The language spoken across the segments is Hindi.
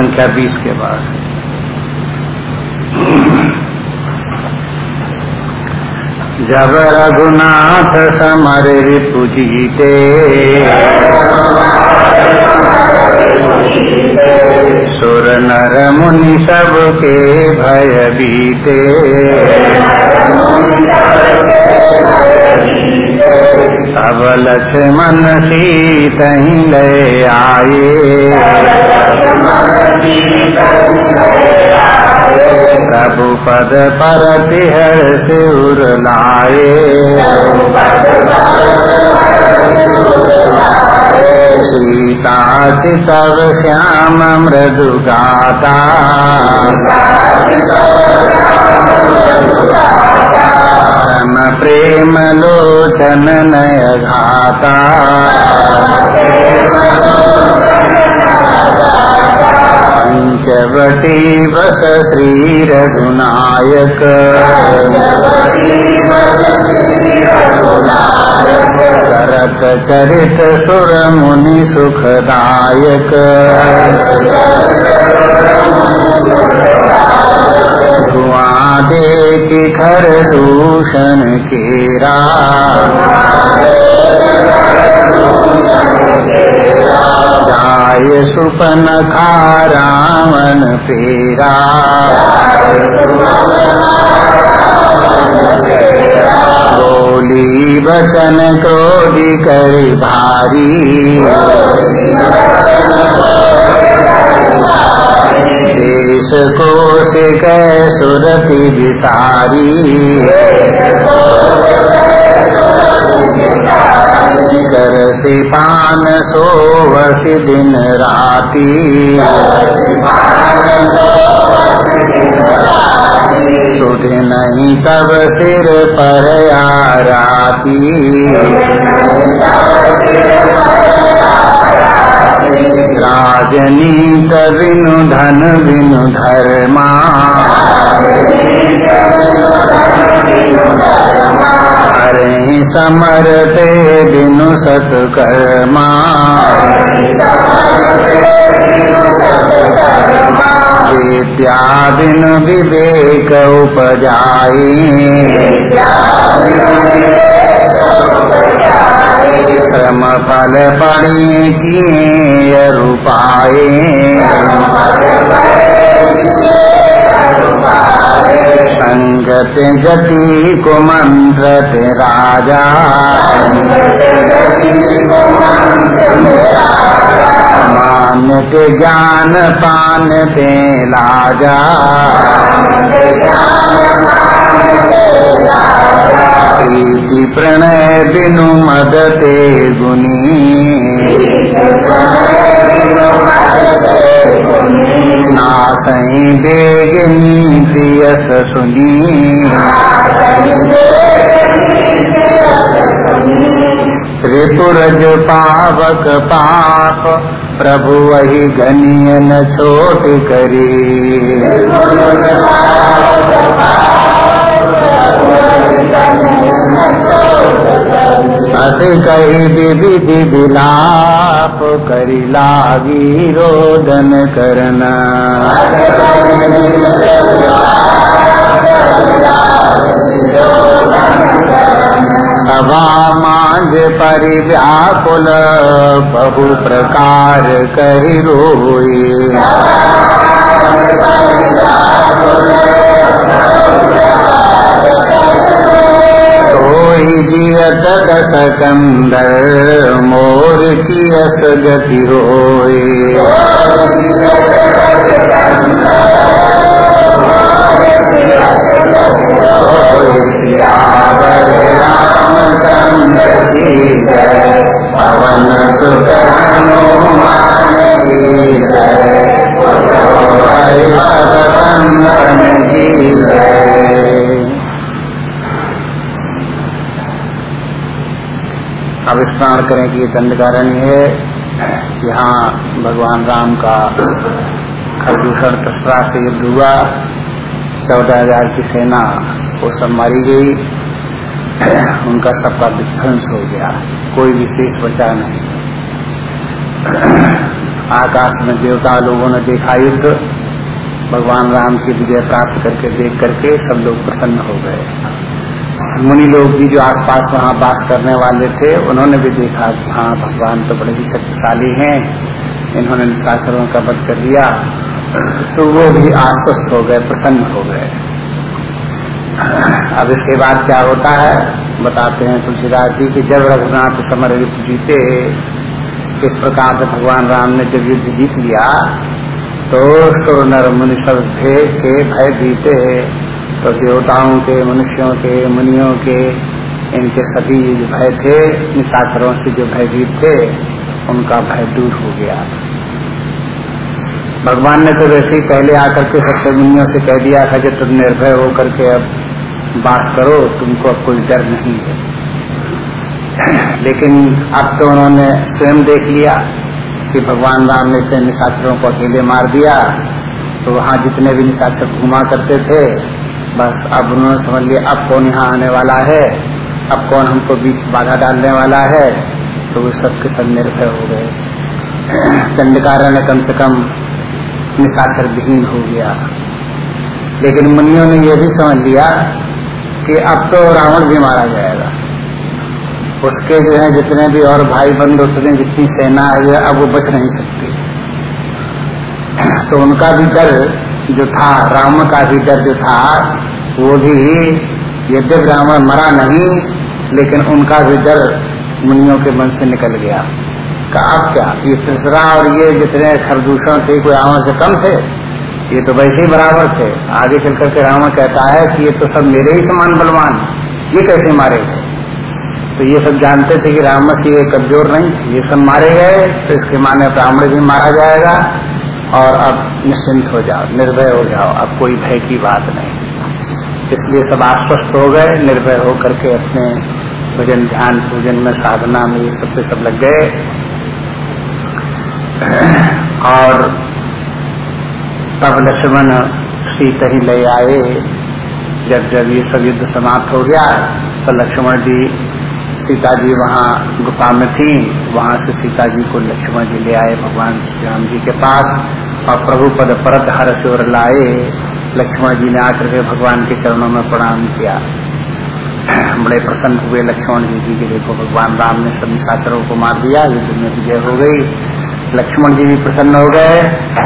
संख्या बीस के बाद। जब रघुनाथ समर रिपुजीते सुर नर मुनि सबके भय बीते। सब लक्ष्मण सीत ले आए। प्रभु पद पर तिहर सिर लाए। सीता तब श्याम मृदु गाता। परम प्रेम लोचन नय घाता। पंचवटी बस श्री रघुनायक करत चरित सुर मुनि सुखदायक। धुआँ दे कि खर दूषण केरा। जाय सुपन खा रावण पेरा। बोली बचन क्रोधि कर भारी। कोश कै सुरति विसारी। कर से पान सोवस दिन राती। सुध नहीं तब सिर पर आराती राजनीत बिनु धन बिनु धर्मा। हरे समर ते बिनु सत्कर्मा विद्या बिनु विवेक उपजाई। श्रम फल पड़ी किए रूपाए। संगत जति को मंत्रत राजा। मान के ज्ञान पान ते लाजा। प्रीति प्रणय बिनु मदते गुनी। नासई बेग नीति यस सुनी। त्रिपुरज पावक पाप, प्रभु वही गनिय न छोट करी। अस कही विधि विलाप करी लागी रोदन करना। मांझ परि व्याकुल बहु प्रकार कही रोई जियत दस कंदर मोर की अस गति होई स्मरण करें कि ये दंडकारण्य है। यहाँ भगवान राम का खरदूषण तस्रा से युद्ध हुआ। चौदह हज़ार की सेना वो सब मारी गई। उनका सबका विध्वंस हो गया। कोई विशेष बचा नहीं। आकाश में देवता लोगों ने देखा युद्ध। भगवान राम की विजय प्राप्त करके देख करके सब लोग प्रसन्न हो गए। मुनि लोग भी जो आसपास वहाँ बास करने वाले थे, उन्होंने भी देखा हाँ भगवान तो बड़े ही शक्तिशाली हैं। इन्होंने निशाचरों का वध कर दिया। तो वो भी आश्वस्त हो गए, प्रसन्न हो गए। अब इसके बाद क्या होता है? बताते हैं तुलसीदास जी की जब रघुनाथ समर युद्ध जीते किस प्रकार से भगवान राम ने जब युद्ध जीत लिया तो सुर नर मुनि सब के भय जीते तो देवताओं के, मनुष्यों के, मुनियों के, इनके सभी जो भय थे, निशाचरों से जो भयभीत थे, उनका भय दूर हो गया। भगवान ने तो वैसे ही पहले आकर के सबसे मुनियों से कह दिया था कि तुम निर्भय होकर के अब बात करो, तुमको अब कोई डर नहीं है। लेकिन अब तो उन्होंने स्वयं देख लिया कि भगवान राम ने इतने निशाचरों को अकेले मार दिया तो वहाँ जितने भी निशाचर घुमा करते थे बस अब उन्होंने समझ लिया, अब कौन यहाँ आने वाला है? अब कौन हमको बीच बाधा डालने वाला है? तो वो सबके सब निर्भय हो गए। दंडकारण ने कम से कम निशाचर विहीन हो गया। लेकिन मुनियों ने यह भी समझ लिया कि अब तो रावण भी मारा जाएगा। उसके जो है, जितने भी और भाई बंद उतने जितनी सेना है, अब वो बच नहीं सकती। तो उनका भी डर जो था, राम का भी जो था, वो भी यद्यप रावण मरा नहीं, लेकिन उनका भी डर मुनियों के मन से निकल गया। का अब क्या? ये तीसरा और ये जितने खरदूषण थे, कोई रावण से कम थे? ये तो वैसे ही बराबर थे। आगे चल करके रावण कहता है कि ये तो सब मेरे ही समान बलवान ये कैसे मारे गए? तो ये सब जानते थे कि राम से ये कमज़ोर नहीं ये सब मारे गए तो इसके माने ब्राह्मण भी मारा जाएगा। और अब निश्चिंत हो जाओ, निर्भय हो जाओ, अब कोई भय की बात नहीं। इसलिए सब आश्वस्त हो गए, निर्भय होकर के अपने भजन, ध्यान, पूजन में, साधना में ये सब पे सब लग गए। और तब लक्ष्मण सीता ही ले आए। जब जब ये सब युद्ध समाप्त हो गया तो लक्ष्मण जी सीता जी वहाँ गुफा में थी, वहाँ से सीता जी को लक्ष्मण जी ले आए, भगवान श्री राम जी के पास और प्रभु पद परत हर शोर लाए। लक्ष्मण जी ने आकर के भगवान के चरणों में प्रणाम किया। बड़े प्रसन्न हुए लक्ष्मण जी जी के देखो भगवान राम ने सभी छात्रों को मार दिया, युद्ध में विजय हो गई। लक्ष्मण जी भी प्रसन्न हो गए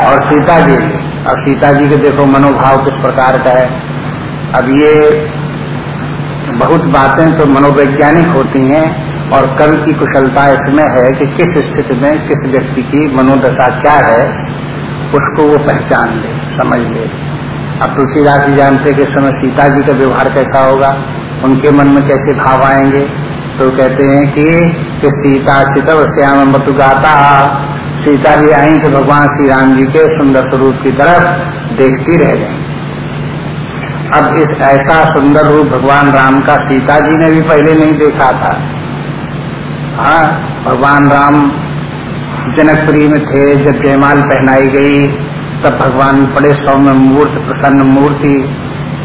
और सीता जी अब सीता जी के देखो मनोभाव किस प्रकार का है। अब ये बहुत बातें तो मनोवैज्ञानिक होती हैं और कवि की कुशलता इसमें है कि किस स्थिति में किस व्यक्ति की मनोदशा क्या है, उसको वो पहचान ले, समझ ले। अब तुलसीदास जी जानते कि समय सीता जी का व्यवहार कैसा होगा, उनके मन में कैसे भाव आएँगे। तो कहते हैं कि सीता चितव श्याम मतु गाता। सीता जी आई तो भगवान श्री राम जी के सुंदर स्वरूप की तरफ़ देखती रह गई। अब इस ऐसा सुंदर रूप भगवान राम का सीता जी ने भी पहले नहीं देखा था। हाँ भगवान राम जनकपुरी में थे, जब जयमाल पहनाई गई, तब भगवान बड़े सौम्य मूर्त, प्रसन्न मूर्ति,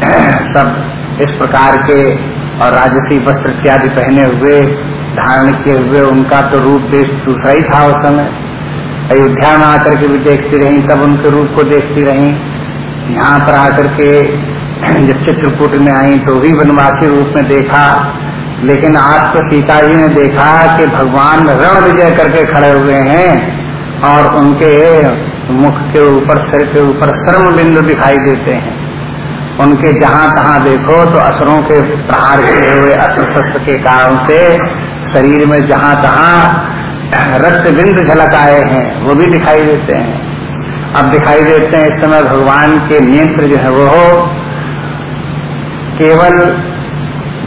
सब इस प्रकार के और राजसी वस्त्र इत्यादि पहने हुए, धारण किए हुए, उनका तो रूप देश दूसरा ही था उस समय। अयोध्या में आकर के भी देखती रही, तब उनके रूप को देखती रही। यहाँ पर आकर के जब चित्रकूट में आई तो भी वनवासी रूप में देखा। लेकिन आज तो सीता जी ने देखा कि भगवान रण विजय करके खड़े हुए हैं और उनके मुख के ऊपर, सिर के ऊपर श्रम बिंदु दिखाई देते हैं। उनके जहाँ तहां देखो तो असरों के प्रहार किए हुए अस्त्र शस्त्र के कारण से शरीर में जहाँ तहां रक्त बिंद झलक आए हैं, वो भी दिखाई देते हैं। अब दिखाई देते हैं इस समय भगवान के नेत्र जो है वो केवल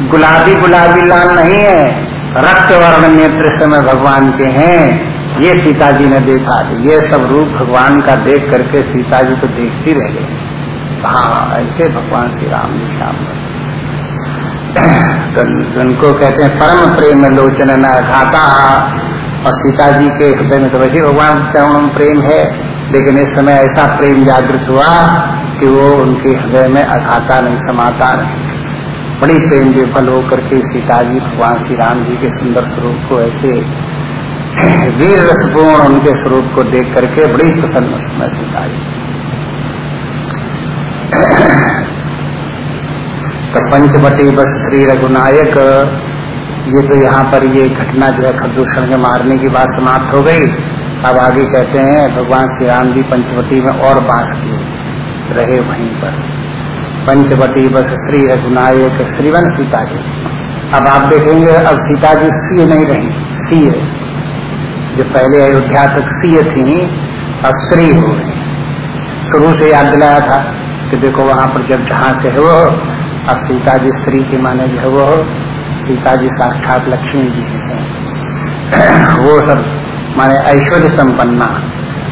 गुलाबी गुलाबी लाल नहीं है, रक्त वर्ण नेत्र समय भगवान के हैं, ये सीता जी ने देखा। ये सब रूप भगवान का देख करके सीता जी तो देखती रह गई हाँ ऐसे भगवान श्री राम जी श्याम तो उनको कहते हैं, परम प्रेम लोचन न घाता। और सीता जी के हृदय में तो वैसे भगवान चरणों प्रेम है, लेकिन इस समय ऐसा प्रेम जागृत हुआ कि वो उनके हृदय में अघाता नहीं, समाता नहीं। बड़ी प्रेम विफल होकर के सीता जी भगवान श्री राम जी के सुंदर स्वरूप को ऐसे वीर रसपूर्ण उनके स्वरूप को देख करके बड़ी प्रसन्न महसूस आई तो पंचवटी बस श्री रघुनायक, ये तो यहाँ पर ये घटना जो है खरदूषण के मारने की बात समाप्त हो गई। अब आगे कहते हैं, भगवान श्री राम जी पंचवटी में और बास किए। रहे वहीं पर। पंचवटी बस श्री रघुनायक श्रीवन सीता जी। अब आप देखेंगे, अब सीता जी सी नहीं रही सी है जो पहले अयोध्या तक सीय थी, अब श्री हो गई शुरू से याद दिलाया था कि देखो वहाँ पर जब जहाँ से है वो अब सीता जी श्री के माने जो है वो सीता जी साक्षात लक्ष्मी जी हैं। वो सब माने ऐश्वर्य संपन्ना।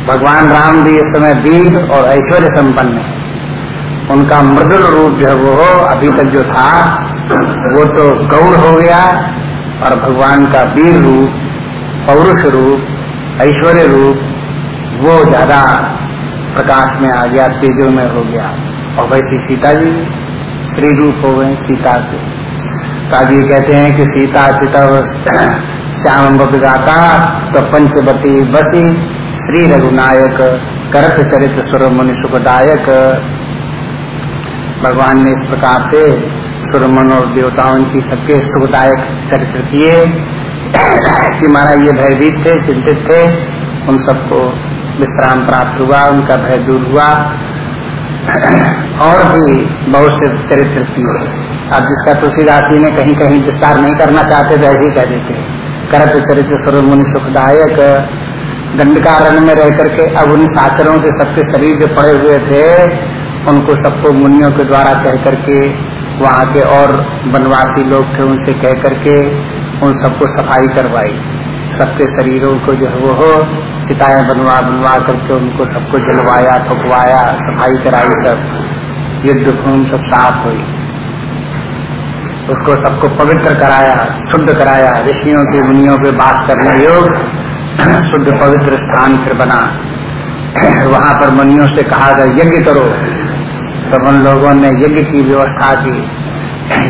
भगवान राम भी इस समय वीर और ऐश्वर्य संपन्न है। उनका मृदुल रूप जो वो अभी तक जो था, वो तो गौड़ हो गया और भगवान का वीर रूप, पौरुष रूप, ऐश्वर्य रूप, वो ज़्यादा प्रकाश में आ गया, तेजो में हो गया। और वैसी सीता जी श्री रूप हो गए, सीता से काजी कहते हैं कि सीता चिता श्याम गाता तो पंचवती बसी। श्री रघुनायक, करत चरित्र सुर मुनि सुखदायक। भगवान ने इस प्रकार से सुरमन और देवताओं की सबके सुखदायक चरित्र किए। कि महाराज ये भयभीत थे, चिंतित थे, उन सबको विश्राम प्राप्त हुआ, उनका भय दूर हुआ। और भी बहुत से चरित्र किए। अब जिसका तुलसीदास जी ने कहीं कहीं विस्तार नहीं करना चाहते तो ऐसे ही कह देते करत चरित्र स्वरूप मुनि सुखदायक दंडकारण्य में रह करके अब उन साचरों के सबके शरीर जो पड़े हुए थे, उनको सबको मुनियों के द्वारा कह करके, वहाँ के और वनवासी लोग थे उनसे कह करके, उन सबको सफ़ाई करवाई। सबके शरीरों को जो है वो हो, चिताएँ बनवा बनवा करके उनको सबको जलवाया, थकवाया, सफ़ाई कराई सब। युद्ध खून सब साफ़ हुई। उसको सबको पवित्र कराया, शुद्ध कराया। ऋषियों के मुनियों पे बात करने योग शुद्ध पवित्र स्थान फिर बना। वहाँ पर मुनियों से कहा गया यज्ञ करो तब उन लोगों ने यज्ञ की व्यवस्था की।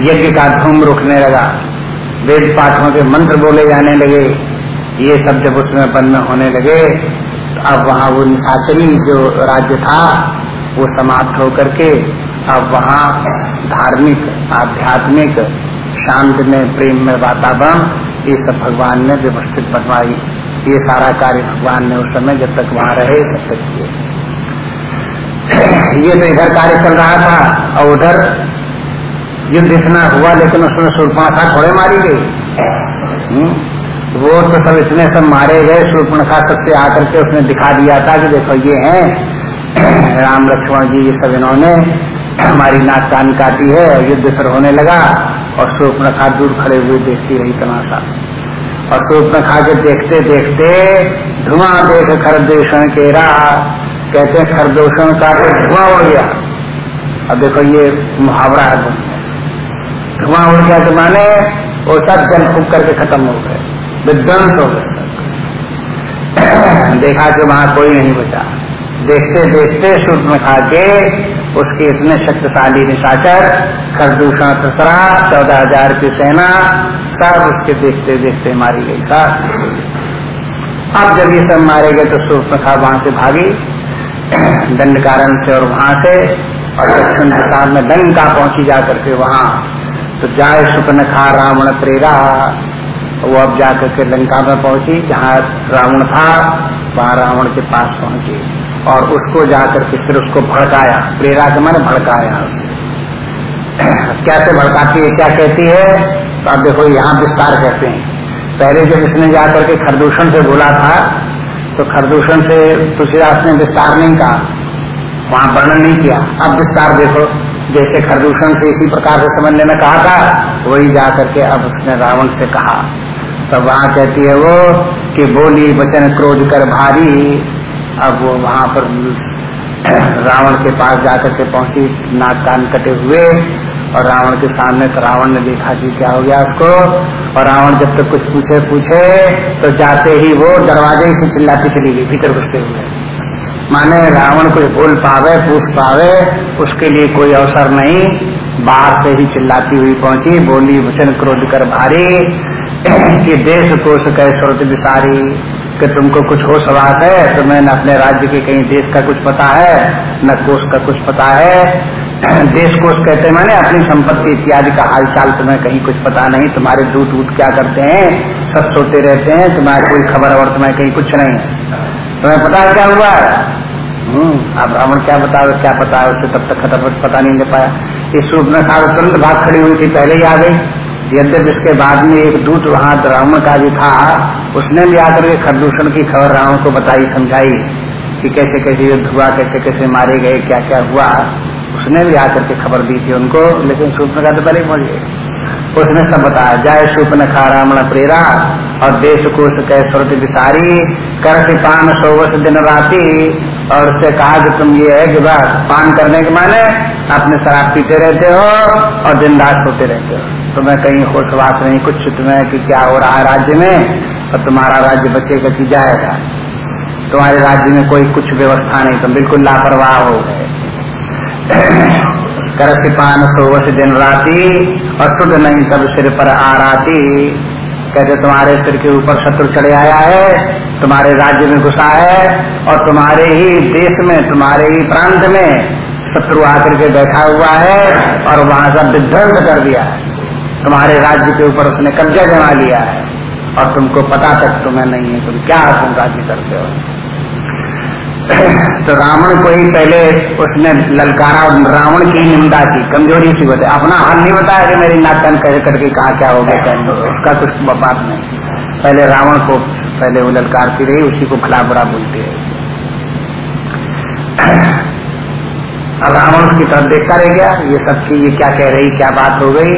यज्ञ का धूम रुकने लगा। वेद पाठों के मंत्र बोले जाने लगे। ये सब जब उसमें बंद होने लगे। तो अब वहाँ वो निशाचरी जो राज्य था, वो समाप्त होकर के अब वहाँ धार्मिक, आध्यात्मिक, शांत में प्रेम में वातावरण, ये सब भगवान ने व्यवस्थित बनवाई। ये सारा कार्य भगवान ने उस समय जब तक वहाँ रहे, तब तक किए। ये तो इधर कार्य चल रहा था, और उधर युद्ध इतना हुआ, लेकिन उसमें सुर्पणखा थोड़े मारी गई। हम्म? वो तो सब इतने सब मारे गए सुर्पणखा सबसे आकर के उसने दिखा दिया था कि देखो ये हैं। राम लक्ष्मण जी, ये सब इन्होंने हमारी नाक कान काटी है युद्ध फिर होने लगा, और सुर्पणखा दूर खड़े हुए देखती रही तमाशा। और सुर्पणखा के देखते देखते धुआँ देख खरदूषण के रहा कहते खरदूषण का तो धुआँ उड़ गया। अब देखो ये मुहावरा है धुआँ उड़ गया तो माने वो सब जल फूक करके खत्म हो गए, विध्वंस हो गए। देखा कि वहाँ कोई नहीं बचा। देखते देखते सूर्य में खा के उसके इतने शक्तिशाली निशाचर, खरदूषण खसरा चौदह हज़ार की सेना सब उसके देखते देखते मारी गई सब अब जब ये सब मारे गए तो सूर्य वहाँ से भागी, दंड कारण से और वहाँ से, और दक्षिण दिशा में लंका पहुँची जाकर के वहाँ। तो जाए सुपन खा रावण प्रेरा। वो अब जाकर के लंका में पहुँची, जहाँ रावण था, वहाँ रावण के पास पहुँची। और उसको जाकर के फिर उसको भड़काया। प्रेरा के मैंने भड़काया। कैसे भड़काती है, क्या कहती है? तो अब देखो यहाँ विस्तार कहते हैं। पहले जब इसने जाकर के खरदूषण से बोला था तो खरदूषण से तुलसीदास ने विस्तार नहीं कहा, वहाँ वर्णन नहीं किया। अब विस्तार देखो, जैसे खरदूषण से इसी प्रकार से समझने में कहा था, वही जा करके अब उसने रावण से कहा। तब वहाँ कहती है वो कि बोली वचन क्रोध कर भारी। अब वो वहाँ पर रावण के पास जाकर के पहुँची, नाक कान कटे हुए। और रावण के सामने तो रावण ने देखा कि क्या हो गया उसको। और रावण जब तक तो कुछ पूछे पूछे तो जाते ही वो दरवाजे से चिल्लाती चली गई, भीतर घुसते हुए। माने रावण कुछ बोल पावे, पूछ पावे, उसके लिए कोई अवसर नहीं। बाहर से ही चिल्लाती हुई पहुँची, बोली, वचन क्रोध कर भारी, कि देश कोश कह स्रोत विसारी कि तुमको कुछ हो सवास है तुम्हें न अपने राज्य के कहीं देश का कुछ पता है, न कोष का कुछ पता है देश कोष कहते हैं मैंने अपनी संपत्ति इत्यादि का हालचाल तुम्हें कहीं कुछ पता नहीं तुम्हारे दूत दूत क्या करते हैं? सब सोते रहते हैं तुम्हारी कोई खबर और तुम्हें कहीं कुछ नहीं। तुम्हें पता क्या हुआ? हम्म, अब ब्राह्मण क्या बता क्या पता है तब तक खतर पता नहीं ले पाया। इस रूप में सारा तुरंत भाग खड़ी हुई थी पहले ही आ गई। यद्यप इसके बाद में एक दूत वहाँ ब्राह्मण का भी था उसने भी आकर के खरदूषण की खबर रावण को बताई समझाई कि कैसे कैसे युद्ध हुआ कैसे कैसे मारे गए क्या क्या हुआ। उसने भी आकर के खबर दी थी उनको, लेकिन सूपन तो पहले पहुँच गए उसने सब बताया जय सूपन खा रावण प्रेरा, और देश कोश कह सुरत विसारी कर पान सोवस दिन राती, और उससे कहा कि तुम ये है कि बस पान करने के माने अपने शराब पीते रहते हो और दिन रात सोते रहते हो। तुम्हें कहीं होश होशवास नहीं, कुछ तुम्हें कि क्या हो रहा है राज्य में, और तुम्हारा राज्य बचेगा कि जाएगा। तुम्हारे राज्य में कोई कुछ व्यवस्था नहीं, तुम बिल्कुल लापरवाह हो गए। करस पान सोवस दिन राती और शुद्ध नहीं तब सिर पर आ राती कहते, तुम्हारे सिर के ऊपर शत्रु चढ़े आया है, तुम्हारे राज्य में घुसा है और तुम्हारे ही देश में, तुम्हारे ही प्रांत में शत्रु आकर के बैठा हुआ है और वहाँ सब विध्वंस कर दिया है। तुम्हारे राज्य के ऊपर उसने कब्जा जमा लिया है और तुमको पता तक तुम्हें नहीं है, तुम क्या तुम राज्य करते हो? तो रावण को ही पहले उसने ललकारा रावण की निंदा की, कमज़ोरी सी बताई अपना हाल नहीं बताया कि मेरी नाटन कह करके कहा क्या हो गया उसका कुछ बात नहीं। पहले रावण को पहले वो ललकारती रही, उसी को भला बुरा बोलती रही। अब रावण उसकी तरफ़ देखता रह गया, ये सब की ये क्या कह रही, क्या बात हो गई।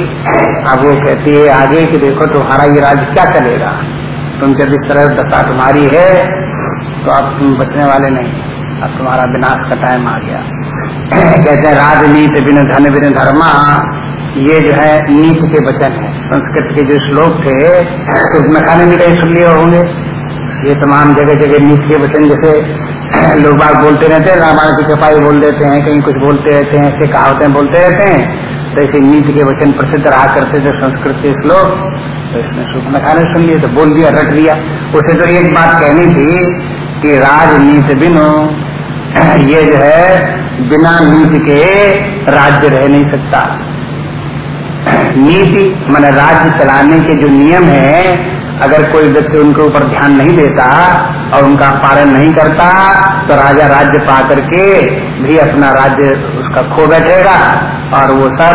अब वो कहती है आगे कि देखो तुम्हारा ये राज्य क्या चलेगा? तुम जब इस तरह दशा तुम्हारी है तो अब तुम बचने वाले नहीं। अब तुम्हारा विनाश का टाइम आ गया। कहते हैं, राजनीति बिन धन बिन धर्मा, ये जो है नीति के वचन है। संस्कृत के जो श्लोक थे तो उसमें खाने में कहीं सुन लिए होंगे। ये तमाम जगह जगह नीति के वचन, जैसे लोग बाग बोलते रहते हैं, रामायण की चपाई बोल देते हैं, कहीं कुछ बोलते रहते हैं, ऐसे कहावतें बोलते रहते हैं। तो ऐसे नीति के वचन प्रसिद्ध रहा करते थे संस्कृत के श्लोक। तो इसने सुख खाने सुन लिए तो बोल दिया, रट लिया उसे तो एक बात कहनी थी कि राजनीति बिनो ये जो है, बिना नीति के राज्य रह नहीं सकता। नीति मान राज्य चलाने के जो नियम है, अगर कोई व्यक्ति उनके ऊपर ध्यान नहीं देता और उनका पालन नहीं करता तो राजा राज्य पा करके भी अपना राज्य उसका खो बैठेगा और वो सब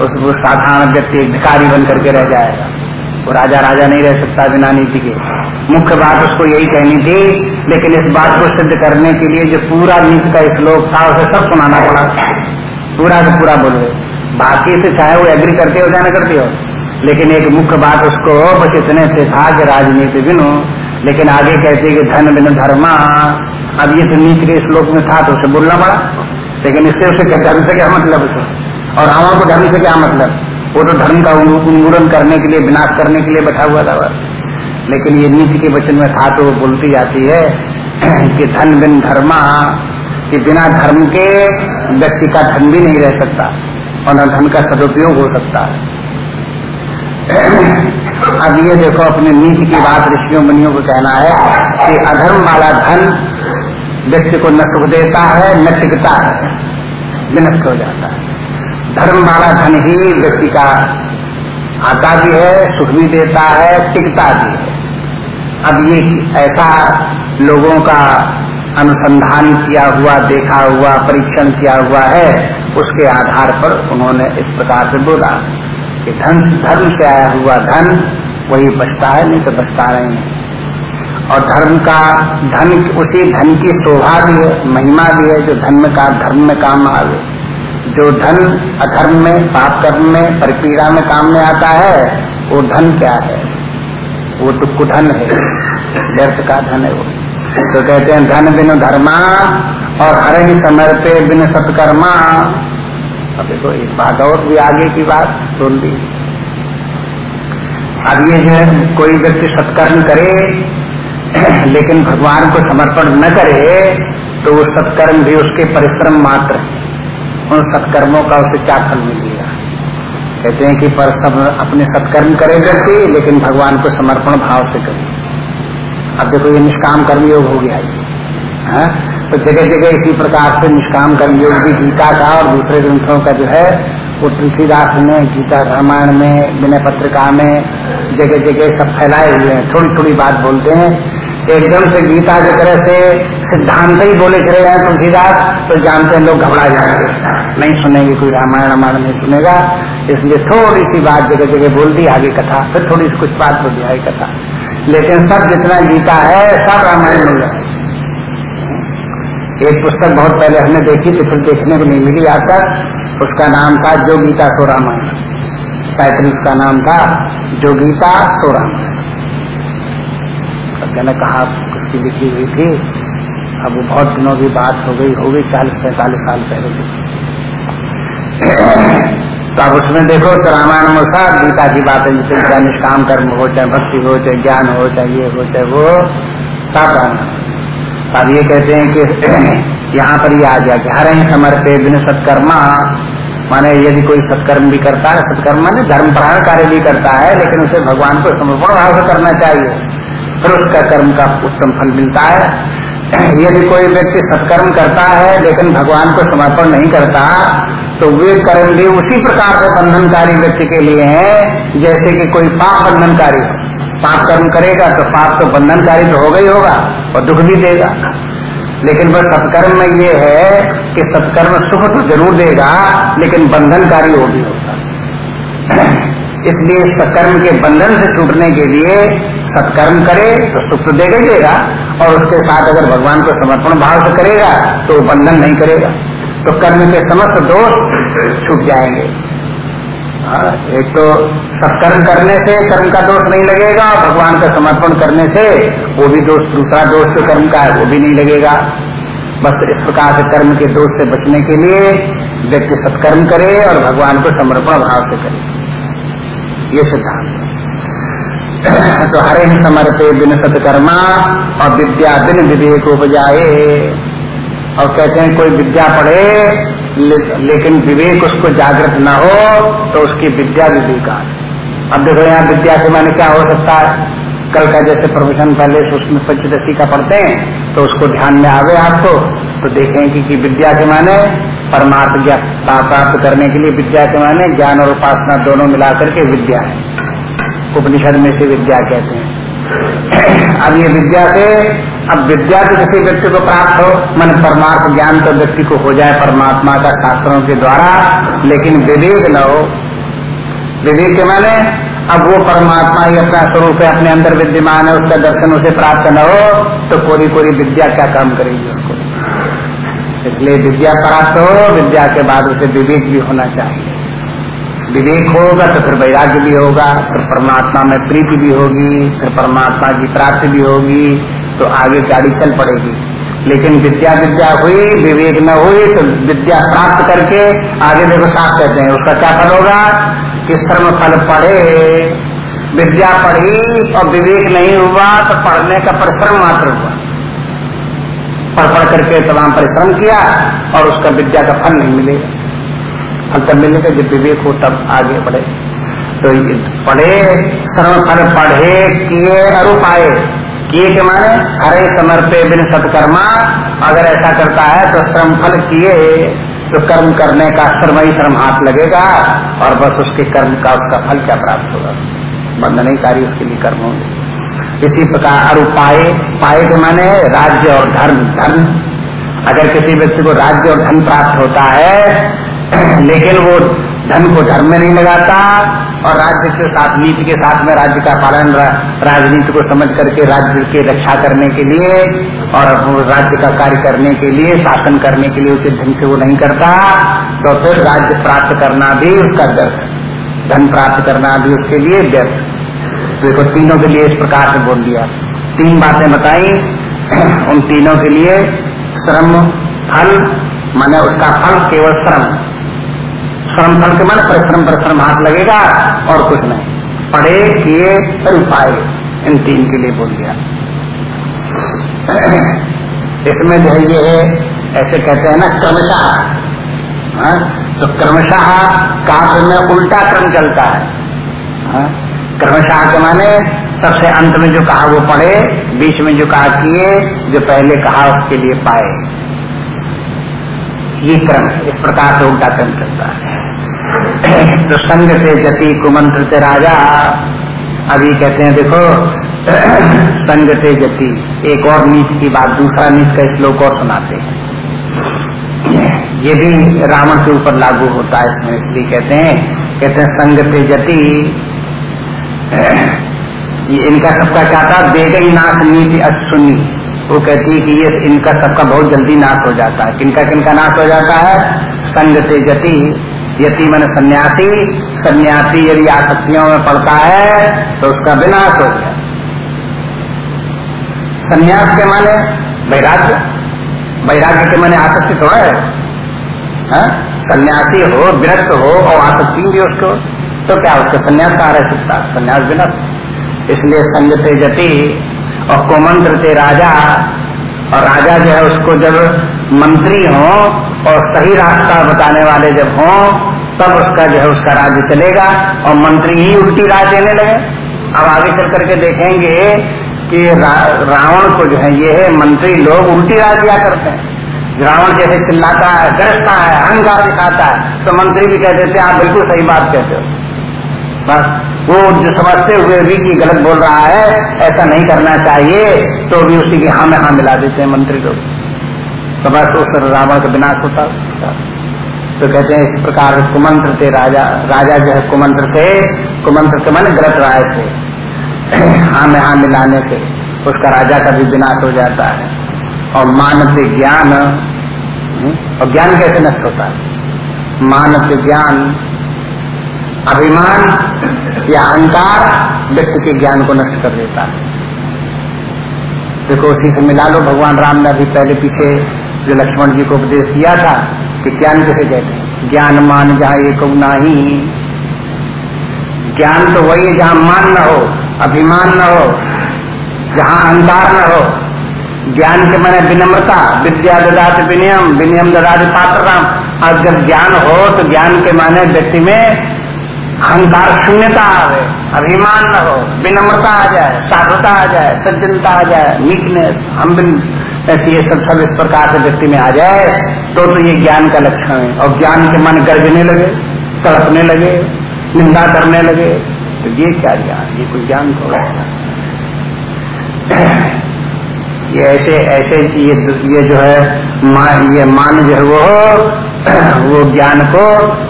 उस साधारण व्यक्ति भिखारी बन करके रह जाएगा। वो राजा राजा नहीं रह सकता बिना नीति के। मुख्य बात उसको यही कहनी थी, लेकिन इस बात को सिद्ध करने के लिए जो पूरा नीति का श्लोक था, उसे सब सुनाना पड़ा। पूरा से पूरा बोलो बाकी से चाहे वो एग्री करते हो जाना करते हो। लेकिन एक मुख्य बात उसको बस इतने से था कि राजनीति बिनु, लेकिन आगे कहते कि धन बिन धर्मा। अब ये तो नीति के श्लोक में था तो उसे बोलना पड़ा। लेकिन इससे उसे धर्म से क्या मतलब उसे? और रावण को धर्म से क्या मतलब? वो तो धर्म का उन्मूलन करने के लिए, विनाश करने के लिए बैठा हुआ था लेकिन ये नीति के वचन में था तो बोलती जाती है कि धन बिन धर्मा, कि बिना धर्म के व्यक्ति का धन भी नहीं रह सकता और न धन का सदुपयोग हो सकता है। अब ये देखो, अपने नीति की बात ऋषियों मुनियों को कहना है कि अधर्म वाला धन व्यक्ति को न सुख देता है, न टिकता है, विनष्ट हो जाता है। धर्म वाला धन ही व्यक्ति का आता भी है, सुख भी देता है, टिकता भी है। अब ये ऐसा लोगों का अनुसंधान किया हुआ, देखा हुआ, परीक्षण किया हुआ है, उसके आधार पर उन्होंने इस प्रकार से बोला कि धन, धर्म से आया हुआ धन, वही बचता है, नहीं तो बचता नहीं और धर्म का, धन, उसी धन की शोभा भी है, महिमा भी है, जो धर्म का, धर्म में काम आवे जो धन अधर्म में, पाप कर्म में परिपीड़ा में काम में आता है, वो धन क्या है? वो तो कुधन है। व्यर्थ का धन है वो। तो कहते हैं, धन बिन धर्मा और हर ही समय पे बिन सत्कर्मा। अब देखो, एक बात और भी आगे की बात, सुन दी अब ये जो कोई व्यक्ति सत्कर्म करे, लेकिन भगवान को समर्पण न करे तो वो सत्कर्म भी उसके परिश्रम मात्र है। उन सत्कर्मों का उसे क्या फल मिलेगा? कहते हैं कि पर सब अपने सत्कर्म करे व्यक्ति लेकिन भगवान को समर्पण भाव से करे। अब देखो ये निष्काम कर्म योग हो गया ये हाँ? तो जगह जगह इसी प्रकार से निष्काम कर्म योग भी गीता का और दूसरे ग्रंथों का जो है, वो तुलसीदास ने गीता रामायण में, विनय पत्रिका में जगह जगह सब फैलाए हुए हैं। थोड़ी थोड़ी बात बोलते हैं। एकदम से गीता की तरह से सिद्धांत ही बोले चले जाए तुलसीदास तो जानते हैं लोग घबरा जाएँगे। नहीं सुनेंगे कोई रामायण रामायण नहीं सुनेगा। इसलिए थोड़ी सी बात जगह जगह बोल दी, आगे कथा, फिर थोड़ी सी कुछ बात बोल दी आगे कथा। लेकिन सब जितना गीता है, सब रामायण मिल है। एक पुस्तक बहुत पहले हमने देखी थी, फिर देखने को नहीं मिली आज तक। उसका नाम था जो गीता सो रामायण। टाइटल उसका नाम था जो गीता सो रामायण। कहा, उसकी लिखी हुई थी अब बहुत दिनों की बात हो गई हो गई चालीस, पैंतालीस साल पहले की। तो अब उसमें देखो तो रामायण में सब गीता की बातें जैसे चाहे निष्काम कर्म हो, चाहे भक्ति हो, चाहे ज्ञान हो, चाहे ये हो, चाहे वो, सब रामायण। अब ये कहते हैं कि यहाँ पर ये आ गया कि हर समर्पे बिन सत्कर्मा। माने यदि कोई सत्कर्म भी करता है, सत्कर्म माने धर्म प्राण कार्य भी करता है, लेकिन उसे भगवान को समर्पण भाव से करना चाहिए। फिर उसका कर्म का उत्तम फल मिलता है। यदि कोई व्यक्ति सत्कर्म करता है, लेकिन भगवान को समर्पण नहीं करता तो वे कर्म भी उसी प्रकार से बंधनकारी व्यक्ति के लिए है, जैसे कि कोई पाप बंधनकारी पाप कर्म करेगा तो पाप तो बंधनकारी तो होगा ही होगा, और दुख भी देगा। लेकिन वह सत्कर्म में ये है कि सत्कर्म सुख तो ज़रूर देगा, लेकिन बंधनकारी भी होगा। इसलिए सत्कर्म के बंधन से छूटने के लिए सत्कर्म करे तो सुख तो देगा ही देगा और उसके साथ अगर भगवान को समर्पण भाव से करेगा तो बंधन नहीं करेगा। तो कर्म के समस्त दोष छूट जाएँगे। हाँ, एक तो सत्कर्म करने से कर्म का दोष नहीं लगेगा और भगवान का समर्पण करने से वो भी दोष दूसरा दोष जो कर्म का है वो भी नहीं लगेगा। बस इस प्रकार से कर्म के दोष से बचने के लिए व्यक्ति सत्कर्म करे और भगवान को समर्पण भाव से करे। ये सिद्धांत। तो हरे ही समर्पे बिन सत्कर्मा और विद्या बिन विवेक उपजाए। और कहते हैं कोई विद्या पढ़े ले, लेकिन विवेक उसको जागृत न हो तो उसकी विद्या भी बेकार। अब देखो यहाँ विद्या के माने क्या हो सकता है? कल का जैसे प्रवचन पहले उसमें पंचदशी का पढ़ते हैं तो उसको ध्यान में आवे आपको तो देखें कि, कि विद्या के माने परमात्मा प्राप्त करने के लिए विद्या के माने ज्ञान और उपासना दोनों मिलाकर के विद्या है। उपनिषद में से विद्या कहते हैं। अब ये विद्या से, अब विद्या तो किसी व्यक्ति को प्राप्त हो, मन परमार्थ ज्ञान तो व्यक्ति को हो जाए परमात्मा का शास्त्रों के द्वारा, लेकिन विवेक न हो। विवेक के माने, अब वो परमात्मा ही अपना स्वरूप है, अपने अंदर विद्यमान है, उसका दर्शन उसे प्राप्त न हो तो कोरी कोरी विद्या क्या काम करेगी उसको? इसलिए विद्या प्राप्त हो, विद्या के बाद उसे विवेक भी होना चाहिए। विवेक होगा तो फिर वैराग्य भी होगा, फिर परमात्मा में प्रीति भी होगी, फिर परमात्मा की प्राप्ति भी होगी तो आगे गाड़ी चल पड़ेगी। लेकिन विद्या विद्या हुई, विवेक न हुई तो विद्या प्राप्त करके आगे देखो साफ़ कहते हैं, उसका क्या फल होगा? कि श्रम फल पढ़े, विद्या पढ़ी, और विवेक नहीं हुआ तो पढ़ने का परिश्रम मात्र हुआ। पढ़ पढ़ करके तमाम परिश्रम किया, और उसका विद्या का फल नहीं मिलेगा। तब मिलेगा जब विवेक हो, तब आगे बढ़े। तो पढ़े सर्व फल पढ़े, किए अरुपाए। किए के माने, हरे समर्पे बिन सत्कर्मा। अगर ऐसा करता है तो श्रम फल किए तो कर्म करने का श्रम ही श्रम हाथ लगेगा, और बस उसके कर्म का, उसका फल क्या प्राप्त होगा? बंधन कार्य उसके लिए कर्म होंगे। इसी प्रकार अरुपाए, पाए के माने राज्य और धर्म धर्म अगर किसी व्यक्ति को राज्य और धन प्राप्त होता है लेकिन वो धन को धर्म में नहीं लगाता और राज्य के साथ, नीति के साथ में राज्य का पालन राजनीति को समझ करके राज्य की रक्षा करने के लिए और राज्य का कार्य करने के लिए, शासन करने के लिए उचित ढंग से वो नहीं करता तो फिर राज्य प्राप्त करना भी उसका व्यर्थ। धन प्राप्त करना भी उसके लिए व्यर्थ। देखो तो तीनों के लिए इस प्रकार से बोल दिया। तीन बातें बताई। उन तीनों के लिए श्रम फल, माने उसका फल केवल श्रम। श्रम फल के मन परिश्रम परिश्रम हाथ लगेगा और कुछ नहीं। पढ़े, किए, फिर उपाय। इन तीन के लिए बोल दिया। इसमें जो है, ये है, ऐसे कहते हैं ना, क्रमशः। हाँ? तो क्रमशाह काव्य में उल्टा क्रम चलता है। क्रमशाह के माने, सबसे अंत में जो कहा वो पढ़े, बीच में जो कहा किए, जो पहले कहा उसके लिए पाए। ये क्रम, इस प्रकार से उल्टा क्रम चलता है। तो संग से जति कुमंत्र से राजा, अभी कहते हैं, देखो संग से जति, एक और नीच की बात, दूसरा नीच का श्लोक और सुनाते हैं। ये भी रावण के ऊपर लागू होता है इसमें, इसलिए कहते हैं कहते हैं संग से जति, ये इनका सबका क्या था? बेगई नाश नीति अश्वनी। वो कहती है कि ये इनका सबका बहुत जल्दी नाश हो जाता है। किनका किनका नाश हो जाता है? संग से जति। यति मन सन्यासी सन्यासी यदि आसक्तियों में पड़ता है तो उसका विनाश हो गया। सन्यास के माने वैराग्य? वैराग्य के माने आसक्ति थोड़ा है। हाँ? सन्यासी हो, विरक्त हो, और आसक्ति भी उसको तो क्या उसको सन्यास कहा रह सकता? सन्यास विनत इसलिए संगते जति और कोमंत्र थे राजा, और राजा जो है उसको जब मंत्री हो और सही रास्ता बताने वाले जब हों, तब उसका जो है उसका राज्य चलेगा और मंत्री ही उल्टी राय देने लगे। अब आगे चल करके देखेंगे कि रावण को जो है, ये है मंत्री लोग उल्टी राय दिया करते हैं। रावण जैसे चिल्लाता है, गरजता है, अहंकार दिखाता है तो मंत्री भी कहते थे आप बिल्कुल सही बात कहते हो। बस, वो जो समझते हुए भी कि गलत बोल रहा है, ऐसा नहीं करना चाहिए तो भी उसी के हाँ में हाँ मिला देते हैं मंत्री लोग। तो बस उस रावण का विनाश होता। तो कहते हैं इस प्रकार कुमंत्र थे राजा। राजा जो है कुमंत्र थे। कुमंत्र के मन ग्रत राय से हाँ में हाँ मिलाने से उसका राजा का भी विनाश हो जाता है। और मानव ज्ञान हम्म, और ज्ञान कैसे नष्ट होता है? मानव ज्ञान अभिमान या अहंकार व्यक्ति के ज्ञान को नष्ट कर देता है। देखो उसी से मिला लो भगवान राम ने अभी पहले पीछे जो लक्ष्मण जी को उपदेश दिया था कि ज्ञान किसे कहते हैं? ज्ञान मान जहाँ एक ना ही। ज्ञान तो वही है जहाँ मान न हो, अभिमान न हो, जहाँ अहंकार न हो। ज्ञान के मैंने विनम्रता, विद्या ददात विनियम विनियम ददात पात्र राम और जब ज्ञान हो तो ज्ञान के माने व्यक्ति में अहंकार शून्यता आवे अभिमान न हो, विनम्रता आ जाए, साधुता आ जाए, सज्जनता आ जाए मीकनेस हम ऐसे ये सब सब इस प्रकार से व्यक्ति में आ जाए तो तो ये ज्ञान का लक्षण है। और ज्ञान के मन गर्जने लगे, तड़पने लगे, निंदा करने लगे तो ये क्या ज्ञान? ये कोई ज्ञान थोड़ा ये ऐसे ऐसे ये ये जो है मान ये मान जो है वो वो ज्ञान को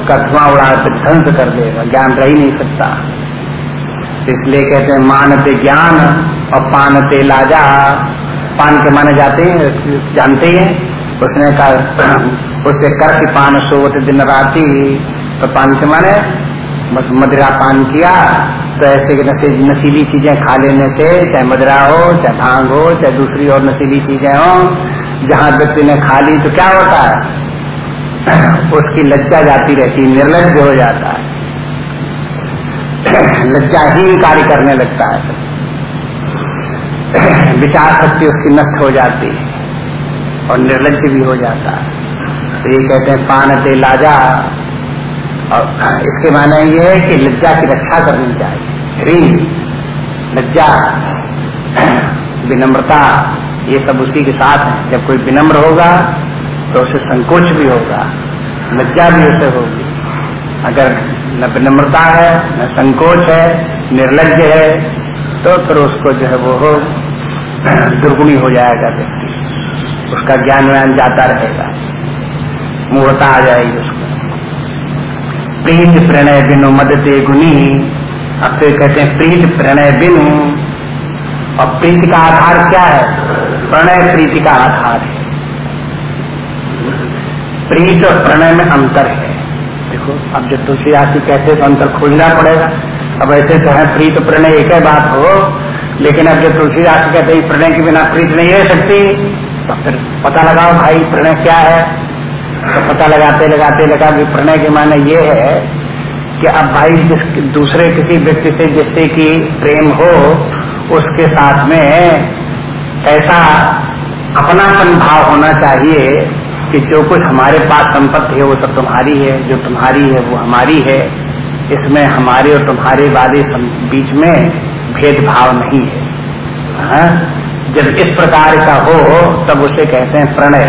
कथवा उड़ा ध्वंस कर देगा। ज्ञान रह ही नहीं सकता। इसलिए कहते हैं, मानते ज्ञान और पानते लाजा। पान के माने जाते हैं, जानते हैं उसने कहा, उससे कर की पान सोवत दिन राती तो पान के माने मदिरा पान किया तो ऐसे नशीली चीज़ें खा लेने से चाहे मदिरा हो, चाहे भाँग हो, चाहे दूसरी और नशीली चीज़ें हो, जहाँ व्यक्ति ने खा ली तो क्या होता है? उसकी लज्जा जाती रहती निर्लज हो जाता है। लज्जाहीन कार्य करने लगता है। विचार शक्ति उसकी नष्ट हो जाती है और निर्लज भी हो जाता है। तो ये कहते हैं, पान ते लाजा। और इसके माने ये है कि लज्जा की रक्षा करनी चाहिए। री लज्जा, विनम्रता, ये सब उसी के साथ है। जब कोई विनम्र होगा तो उसे संकोच भी होगा, लज्जा भी उसे होगी। अगर न विनम्रता है, न संकोच है निर्लज है तो फिर उसको जो है वो दुर्गुणी हो जाएगा व्यक्ति। उसका ज्ञान व्यान जाता रहेगा। मूर्ता आ जाएगी उसको। प्रीत प्रणय बिनु मदते गुनी। अब फिर कहते हैं प्रीत प्रणय बिनु। और प्रीति का आधार क्या है? प्रणय प्रीति का आधार है। प्रीत और प्रणय में अंतर है। देखो, अब जब तुलसीदास जी कहते तो अंतर खोजना पड़ेगा। अब ऐसे तो है प्रीत प्रणय एक ही बात हो। लेकिन अब जब तुलसीदास कहते हैं प्रणय के बिना प्रीत नहीं रह सकती तो फिर पता लगाओ भाई, प्रणय क्या है? तो पता लगाते लगाते लगा कि प्रणय के माने ये है कि अब भाई दूसरे किसी व्यक्ति से जिससे कि प्रेम हो, उसके साथ में ऐसा अपनापन भाव होना चाहिए कि जो कुछ हमारे पास संपत्ति है, वो सब तुम्हारी है, जो तुम्हारी है, वो हमारी है। इसमें हमारे और तुम्हारे वाले बीच में भेदभाव नहीं है हा? जब इस प्रकार का हो, तब उसे कहते हैं प्रणय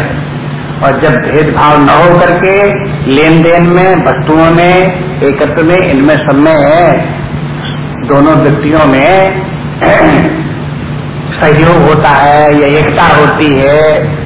और जब भेदभाव न हो करके लेन देन में, वस्तुओं में, एकत्र में, इनमें सब में, दोनों व्यक्तियों में सहयोग होता है या एकता होती है